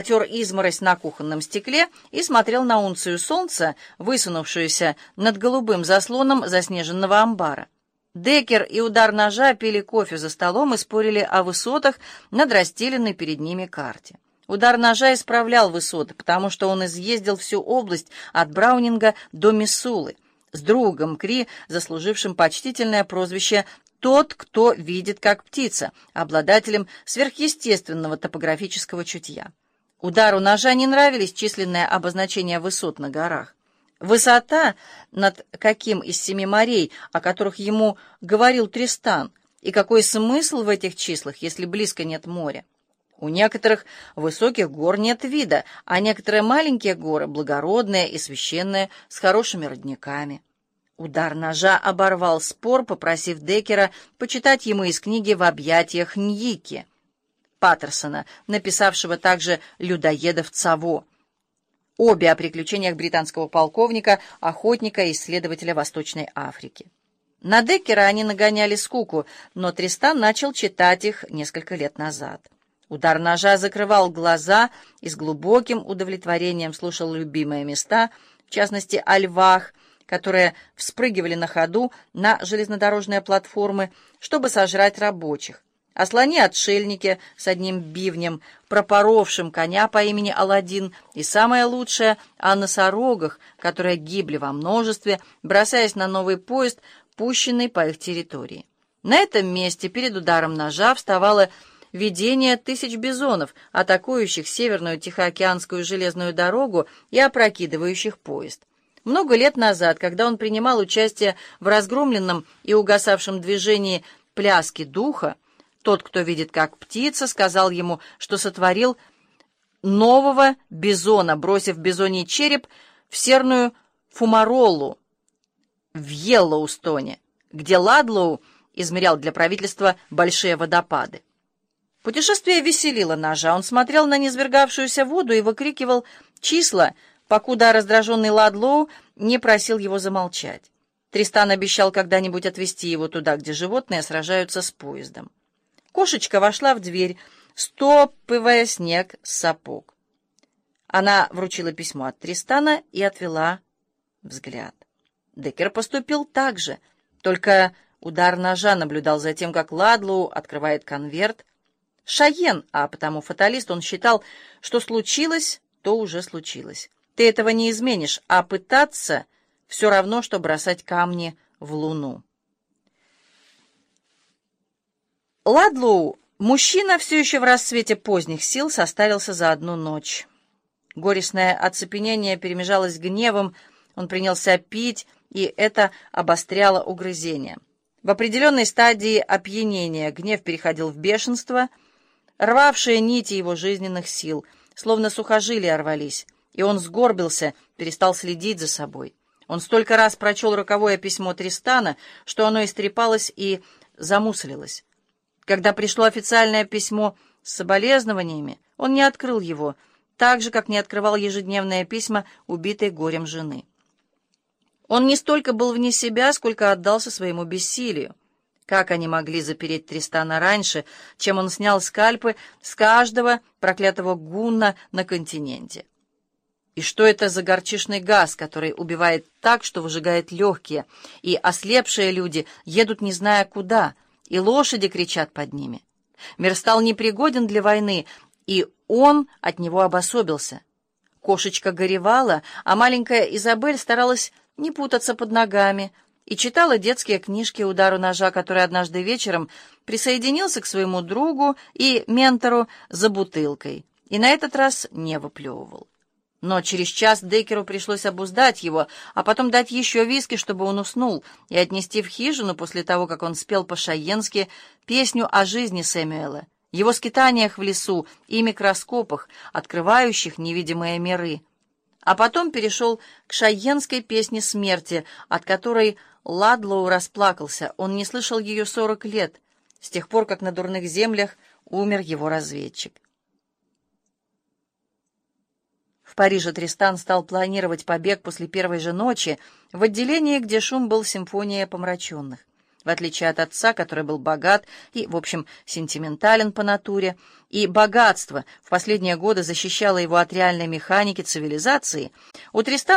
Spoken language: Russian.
тер изморозь на кухонном стекле и смотрел на унцию солнца, высунувшуюся над голубым заслоном заснеженного амбара. Декер и удар ножа пили кофе за столом и спорили о высотах над расстеленной перед ними карте. Удар ножа исправлял высоты, потому что он изъездил всю область от Браунинга до Миссулы, с другом Кри, заслужившим почтительное прозвище «Тот, кто видит как птица», обладателем сверхъестественного топографического чутья. Удару ножа не нравились численные обозначения высот на горах. Высота над каким из семи морей, о которых ему говорил Тристан, и какой смысл в этих числах, если близко нет моря? У некоторых высоких гор нет вида, а некоторые маленькие горы благородные и священные, с хорошими родниками. Удар ножа оборвал спор, попросив Декера почитать ему из книги «В объятиях Ньики» Паттерсона, написавшего также «Людоедов Цаво», обе о приключениях британского полковника, охотника и исследователя Восточной Африки. На Деккера они нагоняли скуку, но Тристан начал читать их несколько лет назад. Удар ножа закрывал глаза и с глубоким удовлетворением слушал любимые места, в частности, о львах, которые вспрыгивали на ходу на железнодорожные платформы, чтобы сожрать рабочих, о слоне-отшельнике с одним бивнем, пропоровшим коня по имени Аладдин, и самое лучшее — о носорогах, которые гибли во множестве, бросаясь на новый поезд, пущенный по их территории. На этом месте перед ударом ножа вставало видение тысяч бизонов, атакующих Северную Тихоокеанскую железную дорогу и опрокидывающих поезд. Много лет назад, когда он принимал участие в разгромленном и угасавшем движении «Пляски духа», тот, кто видит как птица, сказал ему, что сотворил нового бизона, бросив бизоний череп в серную фумаролу в Йеллоустоне, где Ладлоу измерял для правительства большие водопады. Путешествие веселило ножа. Он смотрел на низвергавшуюся воду и выкрикивал числа, покуда раздраженный Ладлоу не просил его замолчать. Тристан обещал когда-нибудь отвезти его туда, где животные сражаются с поездом. Кошечка вошла в дверь, стопывая снег с сапог. Она вручила письмо от Тристана и отвела взгляд. Деккер поступил так же, только удар ножа наблюдал за тем, как Ладлоу открывает конверт. Шаен, а потому фаталист, он считал, что случилось, то уже случилось. Ты этого не изменишь, а пытаться все равно, что бросать камни в луну. Ладлоу, мужчина все еще в расцвете поздних сил, состарился за одну ночь. Горестное оцепенение перемежалось гневом, он принялся пить, и это обостряло угрызение. В определенной стадии опьянения гнев переходил в бешенство, рвавшие нити его жизненных сил, словно сухожилия рвались, и он сгорбился, перестал следить за собой. Он столько раз прочел роковое письмо Тристана, что оно истрепалось и замуслилось. Когда пришло официальное письмо с соболезнованиями, он не открыл его, так же, как не открывал ежедневные письма убитой горем жены. Он не столько был вне себя, сколько отдался своему бессилию. Как они могли запереть Тристана раньше, чем он снял скальпы с каждого проклятого гунна на континенте? И что это за горчишный газ, который убивает так, что выжигает легкие, и ослепшие люди едут не зная куда — и лошади кричат под ними. Мир стал непригоден для войны, и он от него обособился. Кошечка горевала, а маленькая Изабель старалась не путаться под ногами и читала детские книжки удару ножа, который однажды вечером присоединился к своему другу и ментору за бутылкой, и на этот раз не выплевывал. Но через час Декеру пришлось обуздать его, а потом дать еще виски, чтобы он уснул, и отнести в хижину после того, как он спел по-шаенски песню о жизни Сэмюэла, его скитаниях в лесу и микроскопах, открывающих невидимые миры. А потом перешел к шаенской песне смерти, от которой Ладлоу расплакался. Он не слышал ее сорок лет, с тех пор, как на дурных землях умер его разведчик. В Париже Тристан стал планировать побег после первой же ночи в отделении, где шум был симфония помраченных. В отличие от отца, который был богат и, в общем, сентиментален по натуре, и богатство в последние годы защищало его от реальной механики цивилизации, у Тристана